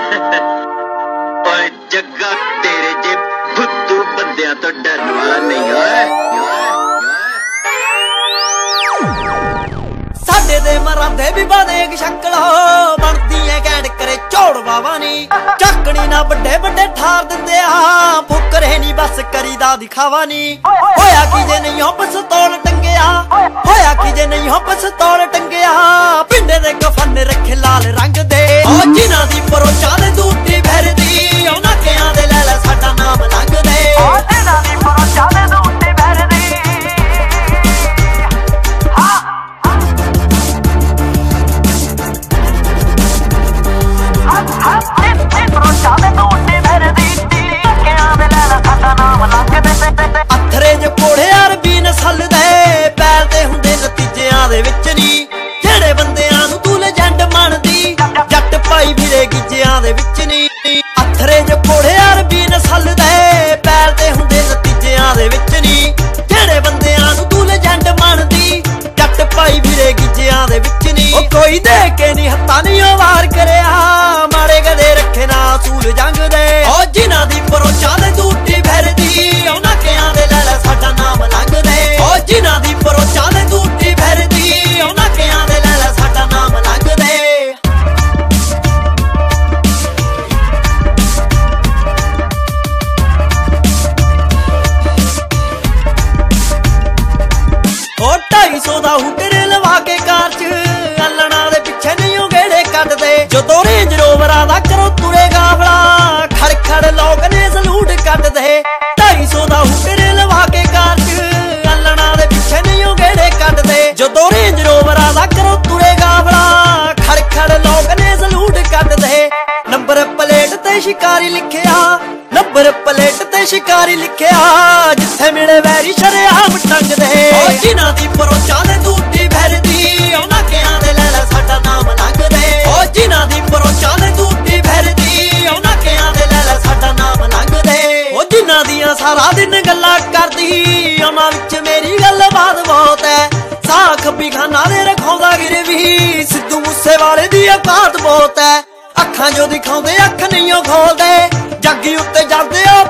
ਓਏ ਜੱਗਾ, ਤੇਰੇ ਜੇ ਫੁੱਦੂ ਬੰਦਿਆਂ ਤੋਂ ਡਰਨ ਵਾਲਾ ਨਹੀਂ ਓਏ। ਸਾਡੇ ਦੇ ਮਰਾਂਦੇ ਵੀ ਬਾਦੇ ਇੱਕ ਸ਼ਕਲ ਬਣਦੀ ਐ ਗੈਂਡ ਕਰੇ ਝੋੜ ਬਾਵਾ ਨੀ। ਚੱਕਣੀ ਨਾ ਵੱਡੇ ਵੱਡੇ ਠਾਰ ਦਿੰਦੇ ਆ, ਫੁਕਰੇ ਨਹੀਂ ਬਸ ਕਰੀਦਾ ਦਿਖਾਵਾ ਨੀ। ਹੋਇਆ ਕੀ ਜੇ ਨਹੀਂ ਹੋ ਪਸਤੌਲ ਟੰਗਿਆ, ਹੋਇਆ ਕੀ ਜੇ ਨਹੀਂ ਹੋ ਪਸਤੌਲ ਟੰਗਿਆ ਕੋਈ ਦੇ ਕੇ ਨਹੀਂ ਹੱਥਾਂ ਨਹੀਂ ਵਾਰ ਕਰੇ। ਸ਼ਿਕਾਰੀ ਲਿਖਿਆ, ਨੰਬਰ ਪਲੇਟ ਤੇ ਸ਼ਿਕਾਰੀ ਲਿਖਿਆ, ਜਿੱਥੇ ਮਿਲੇ ਵੈਰੀ ਸ਼ਰਿਆਮ ਟੰਗਦੇ ਓ ਜਿਨ੍ਹਾਂ ਦੀ ਪਰੋਚਾ ਦੇ ਦੂਤੀ ਭਰਦੀ ਉਹਨਾਂ ਕਿਆਂ ਦੇ ਲੈ ਲੈ ਸਾਡਾ ਨਾਮ ਲੰਘਦੇ ਓ ਜਿਨ੍ਹਾਂ ਦੀ ਪਰੋਚਾ ਦੇ ਦੂਤੀ ਭਰਦੀ ਉਹਨਾਂ ਕਿਆਂ ਦੇ ਲੈ ਲੈ ਸਾਡਾ ਨਾਮ ਲੰਘਦੇ ਓ ਜਿਨ੍ਹਾਂ ਦੀਆਂ ਸਾਰਾ ਦਿਨ ਗੱਲਾਂ ਕਰਦੀ, ਉਹਨਾਂ ਵਿੱਚ ਮੇਰੀ ਗੱਲਬਾਤ ਬਹੁਤ ਹੈ ਸਾਖ ਵੀ ਖਾਨਾ ਦੇ ਰਖਾਉਂਦਾ ਗਿਰਵੀ, ਸਿੱਧੂ ਮੂਸੇ ਵਾਲੇ ਦੀ ਔਕਾਤ ਬਹੁਤ ਐ। ਜੋ ਦਿਖਾਉਂਦੇ ਅੱਖ ਨਹੀਂ ਉਹ ਖੋਲਦੇ। ਜੱਗੀ ਉੱਤੇ ਜਾਂਦੇ ਆ